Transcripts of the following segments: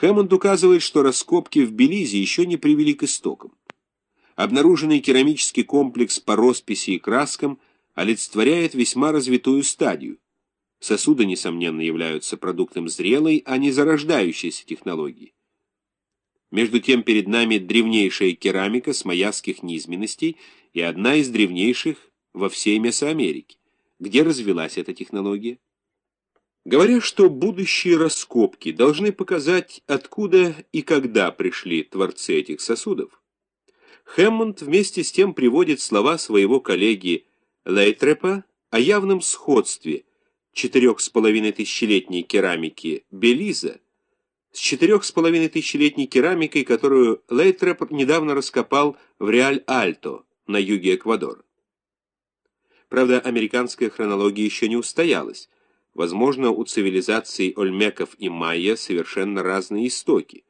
Хэммонд указывает, что раскопки в Белизе еще не привели к истокам. Обнаруженный керамический комплекс по росписи и краскам олицетворяет весьма развитую стадию. Сосуды, несомненно, являются продуктом зрелой, а не зарождающейся технологии. Между тем перед нами древнейшая керамика с майяских низменностей и одна из древнейших во всей Месоамерике. Где развилась эта технология? Говоря, что будущие раскопки должны показать, откуда и когда пришли творцы этих сосудов, Хэммонд вместе с тем приводит слова своего коллеги Лейтрепа о явном сходстве четырех с половиной тысячелетней керамики Белиза с четырех с половиной тысячелетней керамикой, которую Лейтреп недавно раскопал в Реаль-Альто на юге Эквадора. Правда, американская хронология еще не устоялась. Возможно, у цивилизаций Ольмеков и Майя совершенно разные истоки.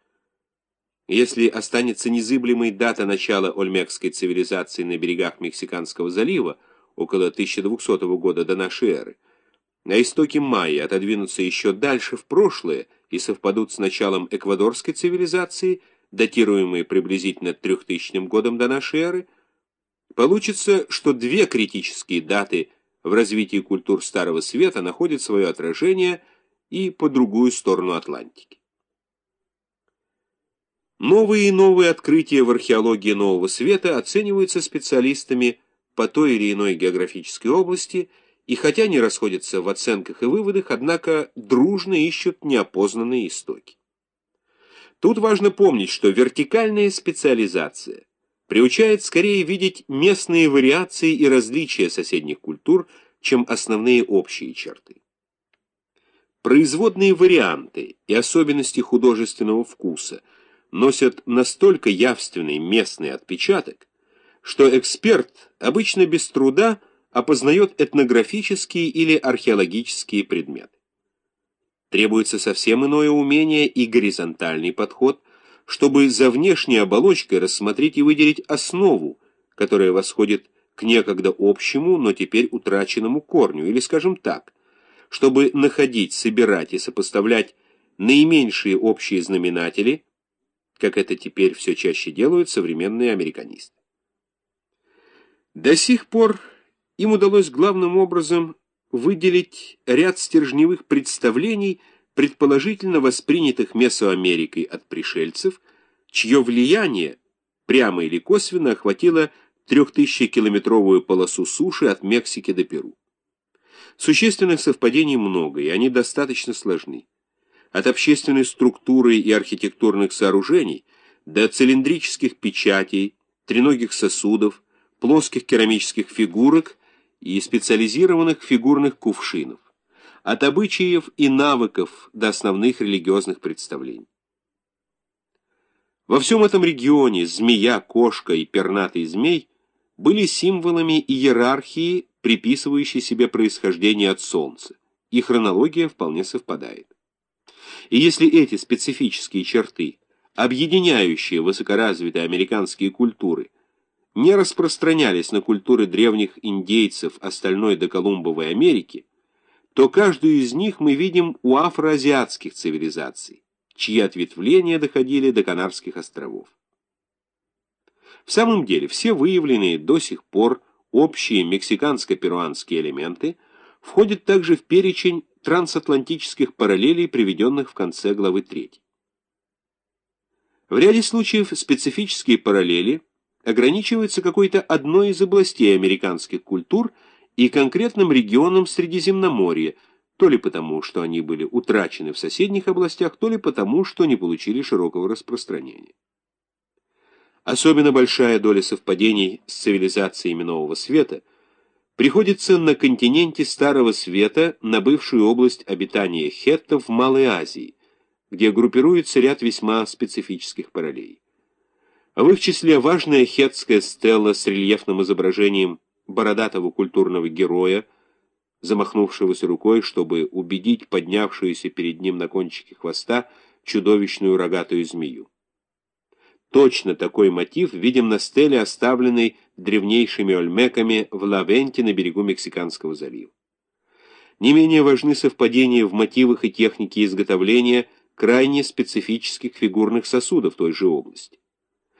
Если останется незыблемой дата начала ольмекской цивилизации на берегах Мексиканского залива, около 1200 года до нашей эры, на истоки майя отодвинутся еще дальше в прошлое и совпадут с началом эквадорской цивилизации, датируемой приблизительно 3000 годом до нашей эры, получится, что две критические даты – в развитии культур Старого Света находит свое отражение и по другую сторону Атлантики. Новые и новые открытия в археологии Нового Света оцениваются специалистами по той или иной географической области и хотя не расходятся в оценках и выводах, однако дружно ищут неопознанные истоки. Тут важно помнить, что вертикальная специализация приучает скорее видеть местные вариации и различия соседних культур, чем основные общие черты. Производные варианты и особенности художественного вкуса носят настолько явственный местный отпечаток, что эксперт обычно без труда опознает этнографические или археологические предметы. Требуется совсем иное умение и горизонтальный подход – чтобы за внешней оболочкой рассмотреть и выделить основу, которая восходит к некогда общему, но теперь утраченному корню, или, скажем так, чтобы находить, собирать и сопоставлять наименьшие общие знаменатели, как это теперь все чаще делают современные американисты. До сих пор им удалось главным образом выделить ряд стержневых представлений, предположительно воспринятых Месоамерикой от пришельцев, чье влияние, прямо или косвенно, охватило 3000-километровую полосу суши от Мексики до Перу. Существенных совпадений много, и они достаточно сложны. От общественной структуры и архитектурных сооружений до цилиндрических печатей, треногих сосудов, плоских керамических фигурок и специализированных фигурных кувшинов от обычаев и навыков до основных религиозных представлений. Во всем этом регионе змея, кошка и пернатый змей были символами иерархии, приписывающей себе происхождение от Солнца, и хронология вполне совпадает. И если эти специфические черты, объединяющие высокоразвитые американские культуры, не распространялись на культуры древних индейцев остальной доколумбовой Америки, то каждую из них мы видим у афроазиатских цивилизаций, чьи ответвления доходили до Канарских островов. В самом деле, все выявленные до сих пор общие мексиканско-перуанские элементы входят также в перечень трансатлантических параллелей, приведенных в конце главы 3. В ряде случаев специфические параллели ограничиваются какой-то одной из областей американских культур – и конкретным регионам Средиземноморья, то ли потому, что они были утрачены в соседних областях, то ли потому, что не получили широкого распространения. Особенно большая доля совпадений с цивилизациями Нового Света приходится на континенте Старого Света на бывшую область обитания хеттов в Малой Азии, где группируется ряд весьма специфических параллелей. В их числе важная хеттская стела с рельефным изображением бородатого культурного героя, замахнувшегося рукой, чтобы убедить поднявшуюся перед ним на кончике хвоста чудовищную рогатую змею. Точно такой мотив видим на стеле, оставленной древнейшими ольмеками в Лавенте на берегу Мексиканского залива. Не менее важны совпадения в мотивах и технике изготовления крайне специфических фигурных сосудов той же области.